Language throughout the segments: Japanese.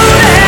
Honduras.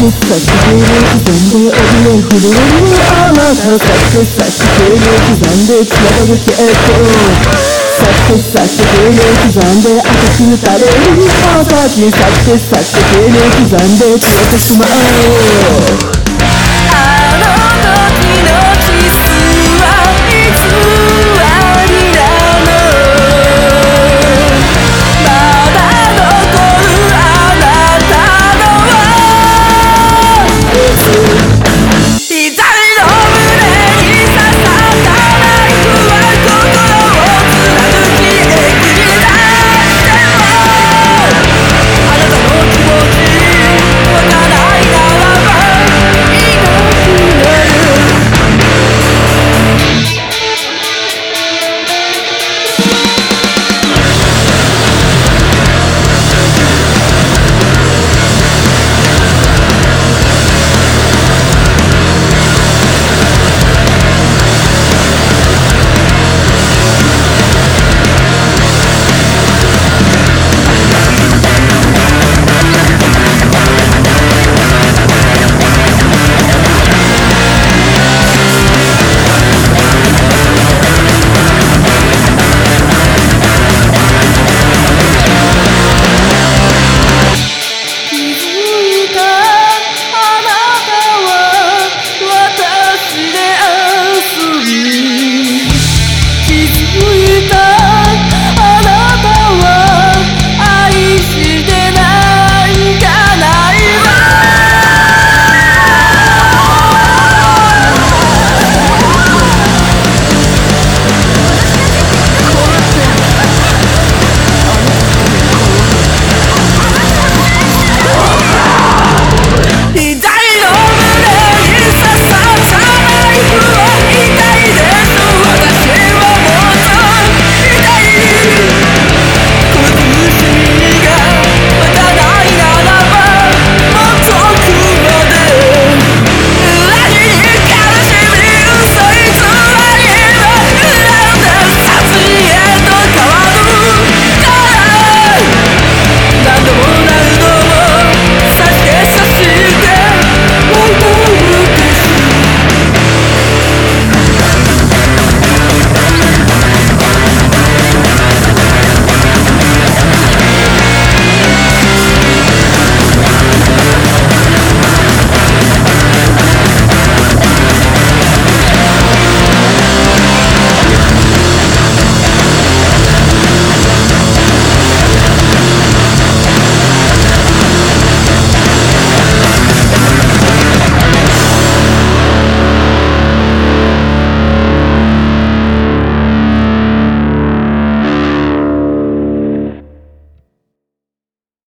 さっき刻んで怯え震えるあなたさっきさっき刻んでつながる結構さっきさっき刻んで赤く垂れる朝日さっきさっき刻んで消えてしまう